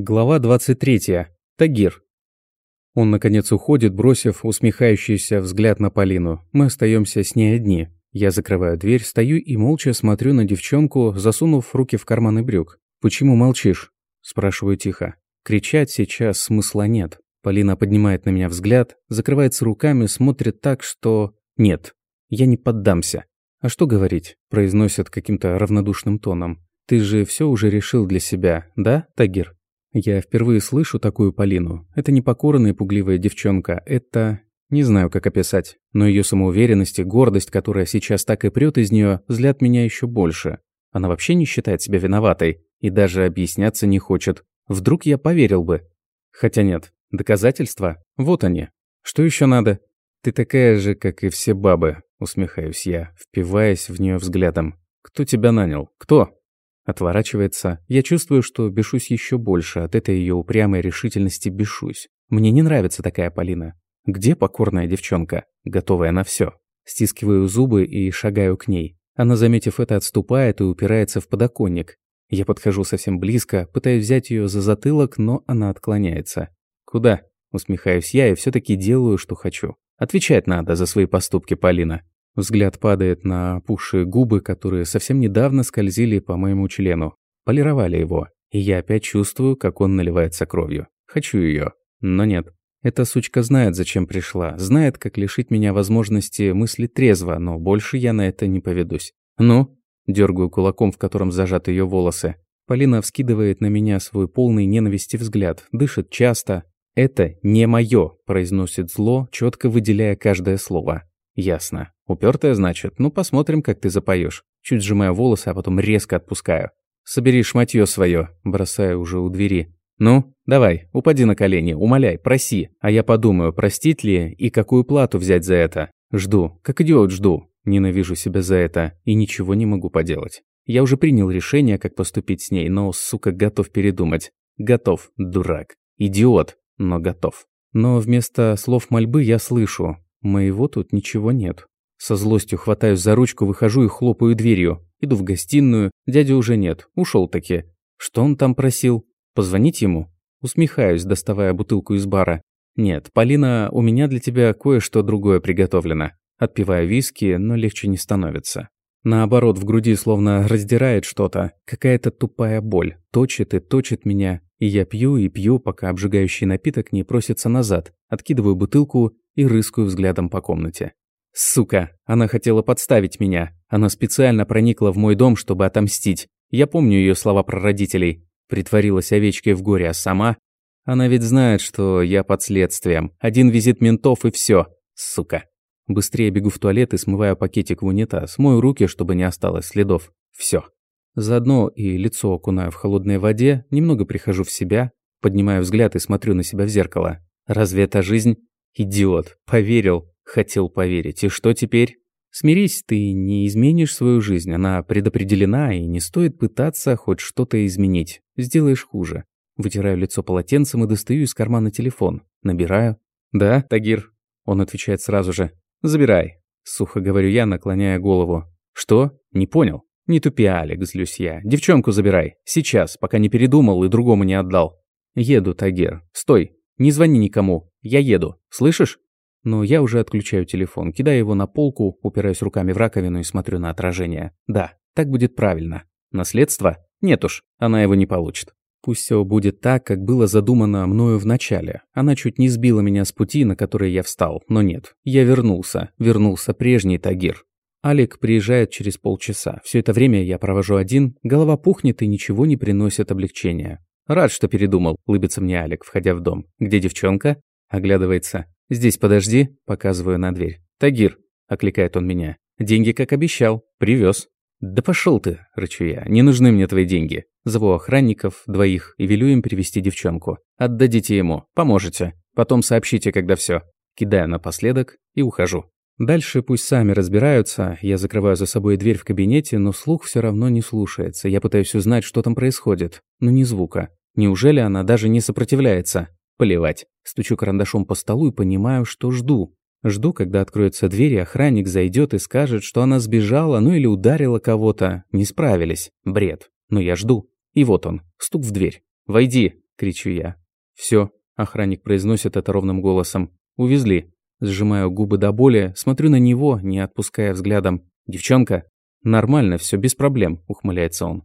Глава 23. Тагир. Он, наконец, уходит, бросив усмехающийся взгляд на Полину. Мы остаемся с ней одни. Я закрываю дверь, стою и молча смотрю на девчонку, засунув руки в карманы брюк. «Почему молчишь?» – спрашиваю тихо. Кричать сейчас смысла нет. Полина поднимает на меня взгляд, закрывается руками, смотрит так, что... Нет, я не поддамся. «А что говорить?» – произносит каким-то равнодушным тоном. «Ты же все уже решил для себя, да, Тагир?» Я впервые слышу такую Полину. Это не покорная и пугливая девчонка. Это... Не знаю, как описать. Но ее самоуверенность и гордость, которая сейчас так и прет из нее, злят меня еще больше. Она вообще не считает себя виноватой. И даже объясняться не хочет. Вдруг я поверил бы. Хотя нет. Доказательства? Вот они. Что еще надо? Ты такая же, как и все бабы, усмехаюсь я, впиваясь в нее взглядом. Кто тебя нанял? Кто? Отворачивается. Я чувствую, что бешусь еще больше. От этой ее упрямой решительности бешусь. Мне не нравится такая Полина. Где покорная девчонка, готовая на все? Стискиваю зубы и шагаю к ней. Она, заметив это, отступает и упирается в подоконник. Я подхожу совсем близко, пытаюсь взять ее за затылок, но она отклоняется. «Куда?» Усмехаюсь я и все таки делаю, что хочу. Отвечать надо за свои поступки, Полина. Взгляд падает на опухшие губы, которые совсем недавно скользили по моему члену. Полировали его. И я опять чувствую, как он наливается кровью. Хочу ее, Но нет. Эта сучка знает, зачем пришла. Знает, как лишить меня возможности мыслить трезво, но больше я на это не поведусь. «Ну?» Дергаю кулаком, в котором зажаты ее волосы. Полина вскидывает на меня свой полный ненависти взгляд, дышит часто. «Это не мое», – произносит зло, четко выделяя каждое слово. Ясно. Упертая, значит? Ну, посмотрим, как ты запоешь. Чуть сжимаю волосы, а потом резко отпускаю. Собери шматье свое, бросаю уже у двери. Ну, давай, упади на колени, умоляй, проси. А я подумаю, простить ли и какую плату взять за это. Жду, как идиот жду. Ненавижу себя за это и ничего не могу поделать. Я уже принял решение, как поступить с ней, но, сука, готов передумать. Готов, дурак. Идиот, но готов. Но вместо слов мольбы я слышу. Моего тут ничего нет. Со злостью хватаюсь за ручку, выхожу и хлопаю дверью. Иду в гостиную, дяди уже нет, ушел таки. Что он там просил? Позвонить ему? Усмехаюсь, доставая бутылку из бара. Нет, Полина, у меня для тебя кое-что другое приготовлено. Отпиваю виски, но легче не становится. Наоборот, в груди словно раздирает что-то. Какая-то тупая боль. Точит и точит меня. И я пью и пью, пока обжигающий напиток не просится назад. Откидываю бутылку и рыскаю взглядом по комнате. Сука, она хотела подставить меня. Она специально проникла в мой дом, чтобы отомстить. Я помню ее слова про родителей. Притворилась овечкой в горе, а сама... Она ведь знает, что я под следствием. Один визит ментов и все. Сука. Быстрее бегу в туалет и смываю пакетик в унитаз. Мою руки, чтобы не осталось следов. Все. Заодно и лицо окунаю в холодной воде, немного прихожу в себя, поднимаю взгляд и смотрю на себя в зеркало. Разве это жизнь? Идиот. Поверил. Хотел поверить. И что теперь? Смирись, ты не изменишь свою жизнь. Она предопределена, и не стоит пытаться хоть что-то изменить. Сделаешь хуже. Вытираю лицо полотенцем и достаю из кармана телефон. Набираю. «Да, Тагир?» Он отвечает сразу же. «Забирай». Сухо говорю я, наклоняя голову. «Что? Не понял?» «Не тупи, Алик, злюсь я. Девчонку забирай. Сейчас, пока не передумал и другому не отдал». «Еду, Тагир. Стой. Не звони никому. Я еду. Слышишь?» Но я уже отключаю телефон, кидаю его на полку, упираюсь руками в раковину и смотрю на отражение. Да, так будет правильно. Наследство? Нет уж, она его не получит. Пусть все будет так, как было задумано мною в начале. Она чуть не сбила меня с пути, на который я встал, но нет. Я вернулся, вернулся прежний Тагир. Алик приезжает через полчаса. Все это время я провожу один, голова пухнет и ничего не приносит облегчения. Рад, что передумал, улыбится мне Алик, входя в дом. Где девчонка? Оглядывается. «Здесь подожди», – показываю на дверь. «Тагир», – окликает он меня. «Деньги, как обещал. Привез. «Да пошел ты», – рычу я. «Не нужны мне твои деньги. Зову охранников, двоих, и велю им привести девчонку. Отдадите ему, поможете. Потом сообщите, когда все. Кидаю напоследок и ухожу. Дальше пусть сами разбираются. Я закрываю за собой дверь в кабинете, но слух все равно не слушается. Я пытаюсь узнать, что там происходит. Но ни звука. Неужели она даже не сопротивляется? Плевать. Стучу карандашом по столу и понимаю, что жду. Жду, когда откроется дверь, и охранник зайдет и скажет, что она сбежала, ну или ударила кого-то. Не справились. Бред. Но я жду. И вот он. Стук в дверь. «Войди!» кричу я. Все, охранник произносит это ровным голосом. Увезли. Сжимаю губы до боли, смотрю на него, не отпуская взглядом. «Девчонка?» «Нормально, все без проблем», — ухмыляется он.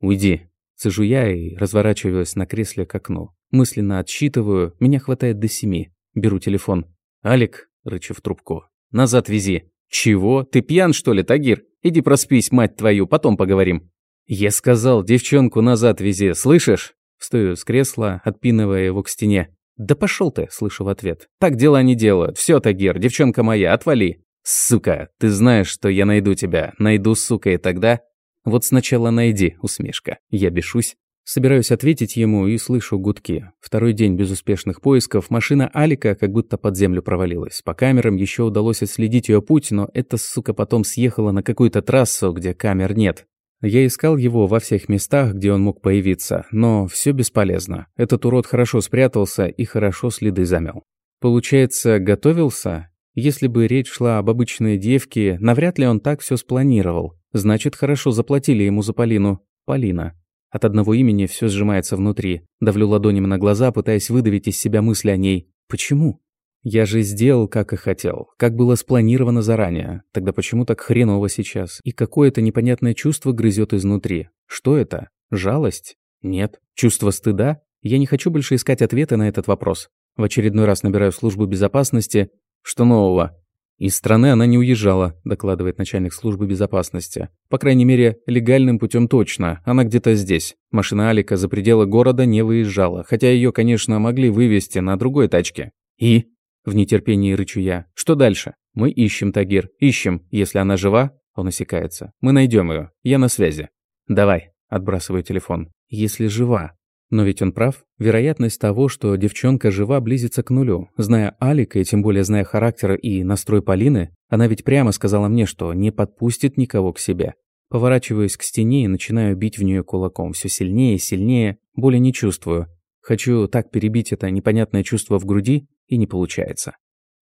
«Уйди». Сижу я и разворачиваюсь на кресле к окну. Мысленно отсчитываю, меня хватает до семи. Беру телефон. «Алик», — рычу в трубку, — «назад вези». «Чего? Ты пьян, что ли, Тагир? Иди проспись, мать твою, потом поговорим». «Я сказал, девчонку назад вези, слышишь?» Встаю с кресла, отпинывая его к стене. «Да пошел ты!» – слышу в ответ. «Так дела не делают. Все, Тагир, девчонка моя, отвали!» «Сука, ты знаешь, что я найду тебя. Найду, сука, и тогда...» «Вот сначала найди», – усмешка. Я бешусь. Собираюсь ответить ему и слышу гудки. Второй день безуспешных поисков. Машина Алика как будто под землю провалилась. По камерам еще удалось отследить ее путь, но эта сука потом съехала на какую-то трассу, где камер нет. Я искал его во всех местах, где он мог появиться, но все бесполезно. Этот урод хорошо спрятался и хорошо следы замел. Получается, готовился? Если бы речь шла об обычной девке, навряд ли он так все спланировал. Значит, хорошо заплатили ему за Полину. Полина. От одного имени все сжимается внутри. Давлю ладонями на глаза, пытаясь выдавить из себя мысли о ней. Почему? Я же сделал, как и хотел, как было спланировано заранее. Тогда почему так хреново сейчас? И какое-то непонятное чувство грызет изнутри. Что это? Жалость? Нет. Чувство стыда? Я не хочу больше искать ответы на этот вопрос. В очередной раз набираю службу безопасности. Что нового? Из страны она не уезжала, докладывает начальник службы безопасности. По крайней мере, легальным путем точно. Она где-то здесь. Машина Алика за пределы города не выезжала, хотя ее, конечно, могли вывести на другой тачке. И в нетерпении рычу я. Что дальше? Мы ищем Тагир. Ищем. Если она жива, он осекается. Мы найдем ее. Я на связи. Давай. Отбрасываю телефон. Если жива. Но ведь он прав. Вероятность того, что девчонка жива, близится к нулю. Зная Алика, и тем более зная характер и настрой Полины, она ведь прямо сказала мне, что не подпустит никого к себе. Поворачиваюсь к стене и начинаю бить в нее кулаком. Все сильнее и сильнее. Боли не чувствую. Хочу так перебить это непонятное чувство в груди, и не получается.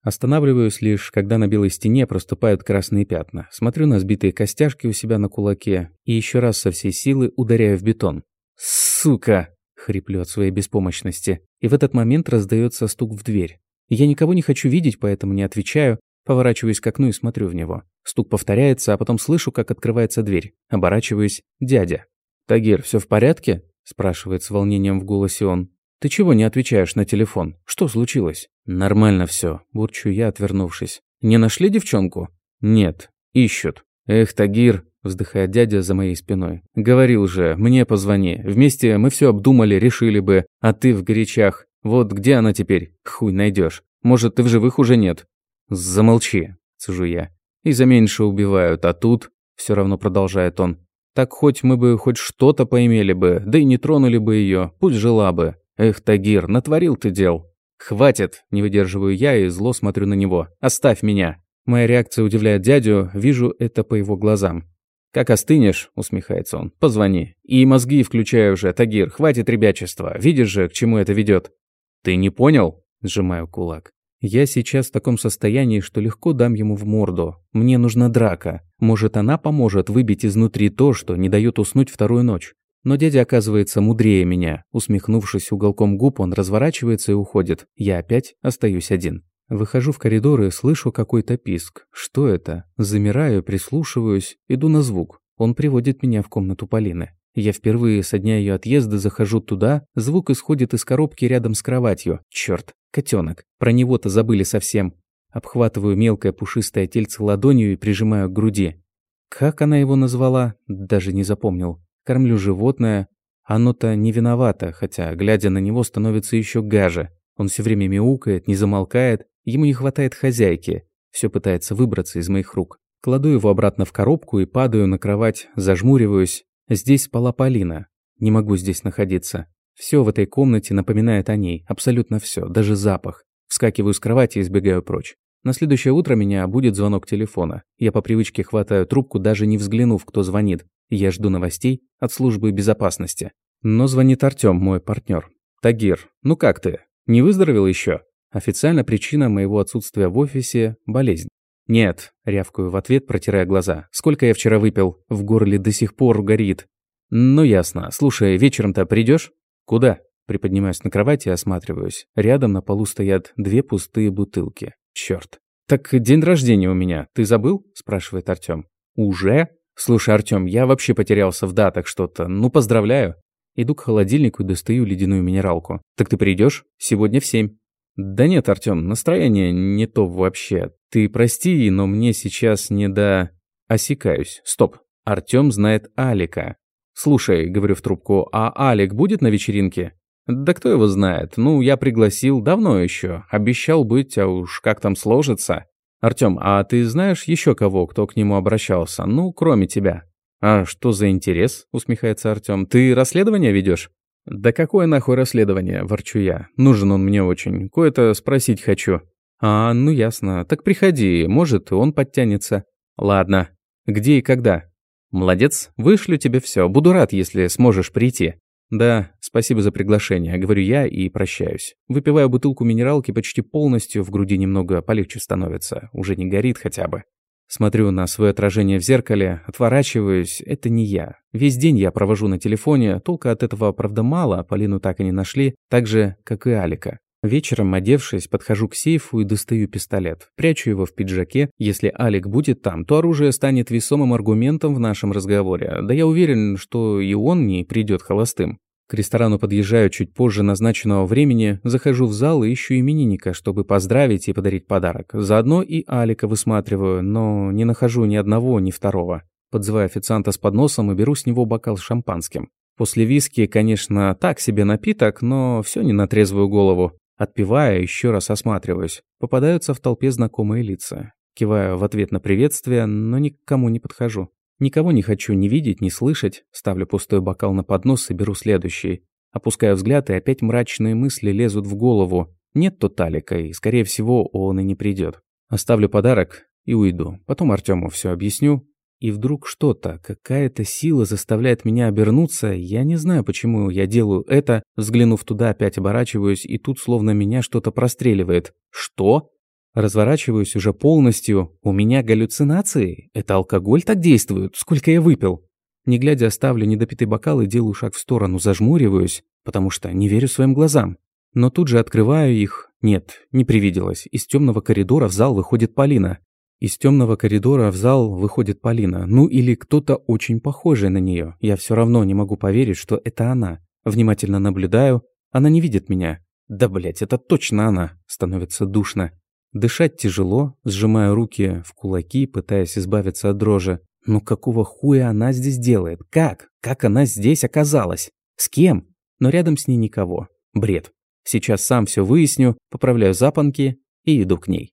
Останавливаюсь лишь, когда на белой стене проступают красные пятна. Смотрю на сбитые костяшки у себя на кулаке и еще раз со всей силы ударяю в бетон. «Сука!» — хриплю от своей беспомощности. И в этот момент раздается стук в дверь. Я никого не хочу видеть, поэтому не отвечаю. Поворачиваюсь к окну и смотрю в него. Стук повторяется, а потом слышу, как открывается дверь. Оборачиваюсь. Дядя. «Тагир, все в порядке?» – спрашивает с волнением в голосе он. «Ты чего не отвечаешь на телефон? Что случилось?» «Нормально все, бурчу я, отвернувшись. «Не нашли девчонку?» «Нет. Ищут». «Эх, Тагир», – вздыхает дядя за моей спиной. «Говорил же, мне позвони. Вместе мы все обдумали, решили бы. А ты в горячах. Вот где она теперь? Хуй найдешь. Может, ты в живых уже нет?» «Замолчи», – сужу я. «И за меньше убивают, а тут...» – все равно продолжает он. «Так хоть мы бы хоть что-то поимели бы, да и не тронули бы ее, пусть жила бы. Эх, Тагир, натворил ты дел. Хватит, не выдерживаю я и зло смотрю на него. Оставь меня. Моя реакция удивляет дядю, вижу это по его глазам. «Как остынешь», — усмехается он, — «позвони. И мозги включаю уже, Тагир, хватит ребячества. Видишь же, к чему это ведет. «Ты не понял?» — сжимаю кулак. «Я сейчас в таком состоянии, что легко дам ему в морду. Мне нужна драка. Может, она поможет выбить изнутри то, что не дает уснуть вторую ночь. Но дядя оказывается мудрее меня. Усмехнувшись уголком губ, он разворачивается и уходит. Я опять остаюсь один. Выхожу в коридор и слышу какой-то писк. Что это? Замираю, прислушиваюсь, иду на звук. Он приводит меня в комнату Полины. Я впервые со дня ее отъезда захожу туда, звук исходит из коробки рядом с кроватью. Черт, котенок. Про него-то забыли совсем. Обхватываю мелкое пушистое тельце ладонью и прижимаю к груди. Как она его назвала, даже не запомнил. Кормлю животное. Оно-то не виновато, хотя, глядя на него, становится еще гаже. Он все время мяукает, не замолкает, ему не хватает хозяйки. Все пытается выбраться из моих рук. Кладу его обратно в коробку и падаю на кровать, зажмуриваюсь. Здесь спала Полина. Не могу здесь находиться. Все в этой комнате напоминает о ней, абсолютно все, даже запах. Вскакиваю с кровати и сбегаю прочь. На следующее утро меня будет звонок телефона. Я по привычке хватаю трубку, даже не взглянув, кто звонит. Я жду новостей от службы безопасности. Но звонит Артём, мой партнер. «Тагир, ну как ты? Не выздоровел еще? Официально причина моего отсутствия в офисе – болезнь. «Нет», – рявкаю в ответ, протирая глаза. «Сколько я вчера выпил? В горле до сих пор горит». «Ну ясно. Слушай, вечером-то придешь? «Куда?» – Приподнимаюсь на кровати и осматриваюсь. Рядом на полу стоят две пустые бутылки. Черт. «Так день рождения у меня. Ты забыл?» – спрашивает Артём. «Уже?» «Слушай, Артём, я вообще потерялся в датах что-то. Ну, поздравляю». Иду к холодильнику и достаю ледяную минералку. «Так ты придешь? Сегодня в семь». «Да нет, Артём, настроение не то вообще. Ты прости, но мне сейчас не до...» Осекаюсь. Стоп. Артём знает Алика. «Слушай», — говорю в трубку, — «а Алик будет на вечеринке?» «Да кто его знает? Ну, я пригласил давно еще. Обещал быть, а уж как там сложится». «Артём, а ты знаешь еще кого, кто к нему обращался? Ну, кроме тебя?» «А что за интерес?» — усмехается Артём. «Ты расследование ведешь?» «Да какое нахуй расследование?» – ворчу я. «Нужен он мне очень. Кое-то спросить хочу». «А, ну ясно. Так приходи, может, он подтянется». «Ладно. Где и когда?» «Молодец. Вышлю тебе все. Буду рад, если сможешь прийти». «Да, спасибо за приглашение», — говорю я и прощаюсь. Выпиваю бутылку минералки почти полностью, в груди немного полегче становится. Уже не горит хотя бы. Смотрю на свое отражение в зеркале, отворачиваюсь. Это не я. Весь день я провожу на телефоне, толка от этого, правда, мало, Полину так и не нашли, так же, как и Алика. Вечером, одевшись, подхожу к сейфу и достаю пистолет. Прячу его в пиджаке. Если Алик будет там, то оружие станет весомым аргументом в нашем разговоре. Да я уверен, что и он не придет холостым. К ресторану подъезжаю чуть позже назначенного времени, захожу в зал и ищу именинника, чтобы поздравить и подарить подарок. Заодно и Алика высматриваю, но не нахожу ни одного, ни второго. Подзываю официанта с подносом и беру с него бокал с шампанским. После виски, конечно, так себе напиток, но все не на трезвую голову. Отпивая, еще раз осматриваюсь. Попадаются в толпе знакомые лица. Киваю в ответ на приветствие, но никому не подхожу. Никого не хочу ни видеть, ни слышать. Ставлю пустой бокал на поднос и беру следующий. Опускаю взгляд, и опять мрачные мысли лезут в голову. Нет тут Алика, и, скорее всего, он и не придет. Оставлю подарок и уйду. Потом Артему все объясню. И вдруг что-то, какая-то сила заставляет меня обернуться. Я не знаю, почему я делаю это. Взглянув туда, опять оборачиваюсь, и тут словно меня что-то простреливает. Что? Разворачиваюсь уже полностью. У меня галлюцинации? Это алкоголь так действует? Сколько я выпил? Не глядя, оставлю недопитый бокал и делаю шаг в сторону, зажмуриваюсь, потому что не верю своим глазам. Но тут же открываю их. Нет, не привиделось. Из темного коридора в зал выходит Полина. Из темного коридора в зал выходит Полина. Ну или кто-то очень похожий на нее. Я все равно не могу поверить, что это она. Внимательно наблюдаю. Она не видит меня. Да, блять, это точно она. Становится душно. Дышать тяжело, сжимая руки в кулаки, пытаясь избавиться от дрожи. Но какого хуя она здесь делает? Как? Как она здесь оказалась? С кем? Но рядом с ней никого. Бред. Сейчас сам все выясню, поправляю запонки и иду к ней.